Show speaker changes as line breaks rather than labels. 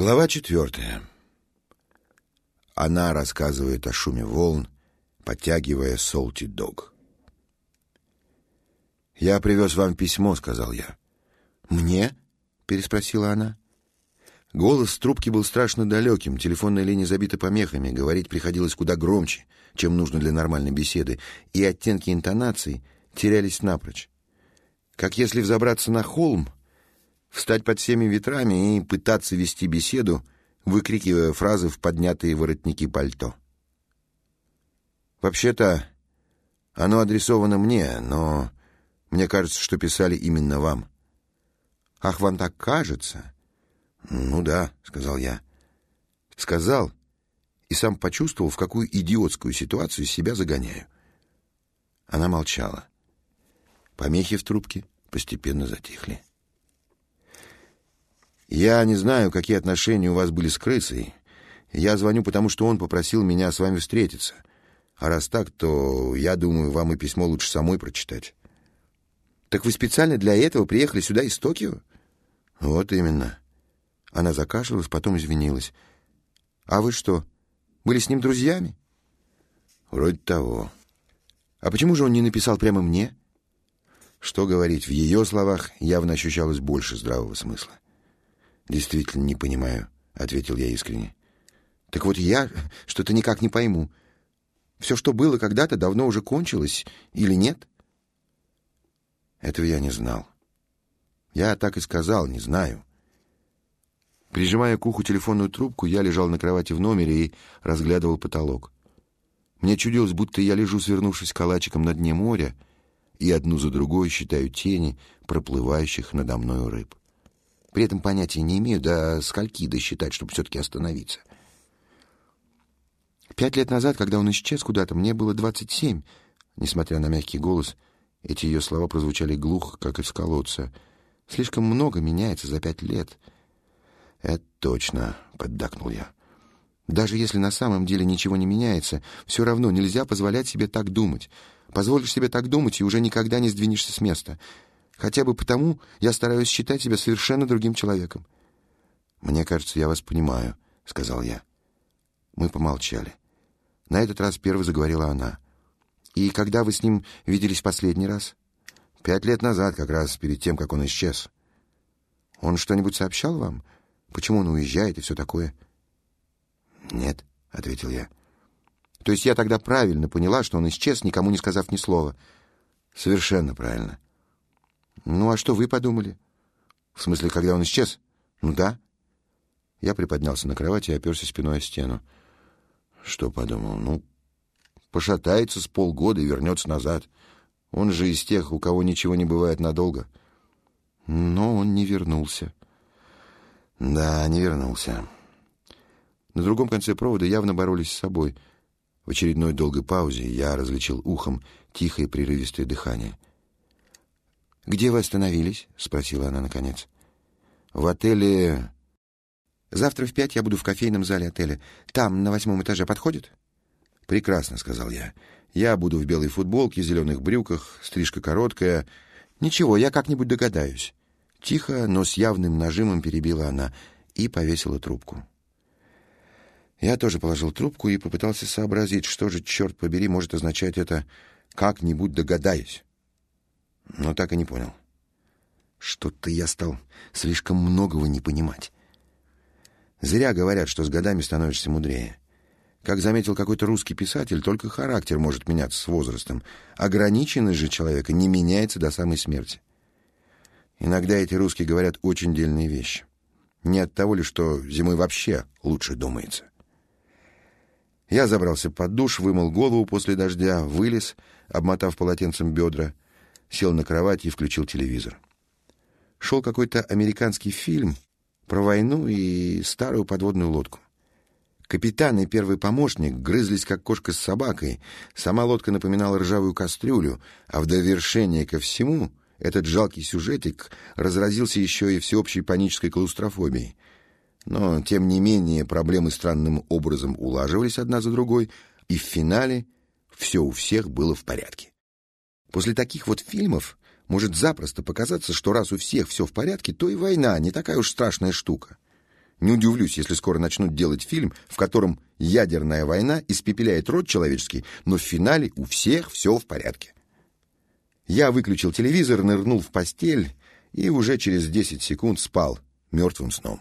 Глава четвертая. Она рассказывает о шуме волн, подтягивая солти дог. «Я привез вам письмо», — сказал я.
«Мне?» — переспросила она.
Голос трубки был страшно далеким, телефонная линия забита помехами, говорить приходилось куда громче, чем нужно для нормальной беседы, и оттенки интонаций терялись напрочь. Как если взобраться на холм — встать под всеми ветрами и пытаться вести беседу, выкрикивая фразы в поднятые воротники пальто. Вообще-то, оно адресовано мне, но мне кажется, что писали именно вам.
Ах, вам так кажется?
Ну да, сказал я. Сказал и сам почувствовал, в какую идиотскую ситуацию себя загоняю. Она молчала. Помехи в трубке постепенно затихли. Я не знаю, какие отношения у вас были с крысой. Я звоню, потому что он попросил меня с вами встретиться. А раз так, то я думаю, вам и письмо лучше самой прочитать.
Так вы специально для этого приехали сюда из Токио?
Вот именно.
Она закашлялась, потом извинилась. А вы что, были с ним друзьями?
Вроде того.
А почему же он не написал прямо мне?
Что говорить, в ее словах явно ощущалось больше здравого смысла. Действительно не понимаю, ответил я искренне.
Так вот я что-то никак не пойму. Все, что было когда-то, давно уже кончилось или нет?
Этого я не знал. Я так и сказал, не знаю. Прижимая к уху телефонную трубку, я лежал на кровати в номере и разглядывал потолок. Мне чудилось, будто я лежу, свернувшись калачиком на дне моря, и одну за другой считаю тени проплывающих надо мною рыб. При этом понятия не имею, до скольки досчитать, чтобы все-таки остановиться.
Пять лет назад, когда он исчез куда-то, мне было двадцать семь. Несмотря на мягкий голос, эти ее слова прозвучали глухо, как из колодца. Слишком много меняется за пять лет.
Это точно, поддакнул я.
Даже если на самом деле ничего не меняется, все равно нельзя позволять себе так думать. Позволишь себе так думать, и уже никогда не сдвинешься с места. Хотя бы потому я стараюсь считать себя совершенно другим человеком.
Мне кажется, я вас понимаю, сказал я. Мы помолчали. На этот раз первой заговорила она.
И когда вы с ним виделись последний раз?
Пять лет назад, как раз перед тем, как он исчез.
Он что-нибудь сообщал вам? Почему он уезжает и все такое?
Нет, ответил я.
То есть я тогда правильно поняла, что он исчез, никому не сказав ни слова.
Совершенно правильно.
Ну, а что вы подумали?
В смысле, когда он исчез?
Ну да.
Я приподнялся на кровати и оперся спиной о стену. Что подумал? Ну, пошатается с полгода и вернется назад. Он же из тех, у кого ничего не бывает надолго.
Но он не вернулся.
Да, не вернулся. На другом конце провода явно боролись с собой. В очередной долгой паузе я различил ухом тихое прерывистое дыхание —
«Где вы остановились?» — спросила она наконец.
«В отеле...»
«Завтра в пять я буду в кофейном зале отеля. Там, на восьмом этаже, подходит?»
«Прекрасно», — сказал я. «Я буду в белой футболке, зеленых брюках, стрижка короткая».
«Ничего, я как-нибудь догадаюсь». Тихо, но с явным нажимом перебила она и повесила трубку. Я тоже положил трубку и попытался сообразить, что же, черт побери, может означать это «как-нибудь догадаюсь»
но так и не понял.
Что-то я стал слишком многого не понимать.
Зря говорят, что с годами становишься мудрее. Как заметил какой-то русский писатель, только характер может меняться с возрастом. Ограниченность же человека не меняется до самой смерти. Иногда эти русские говорят очень дельные вещи. Не от того ли, что зимой вообще лучше думается. Я забрался под душ, вымыл голову после дождя, вылез, обмотав полотенцем бедра, сел на кровать и включил телевизор. Шел какой-то американский фильм про войну и старую подводную лодку. Капитан и первый помощник грызлись, как кошка с собакой. Сама лодка напоминала ржавую кастрюлю, а в довершение ко всему этот жалкий сюжетик разразился еще и всеобщей панической клаустрофобией. Но, тем не менее, проблемы странным образом улаживались одна за другой, и в финале все у всех было в порядке. После таких вот фильмов может запросто показаться, что раз у всех все в порядке, то и война не такая уж страшная штука. Не удивлюсь, если скоро начнут делать фильм, в котором ядерная война испепеляет род человеческий, но в финале у всех все в порядке. Я выключил телевизор, нырнул в постель и уже через 10 секунд спал мертвым сном.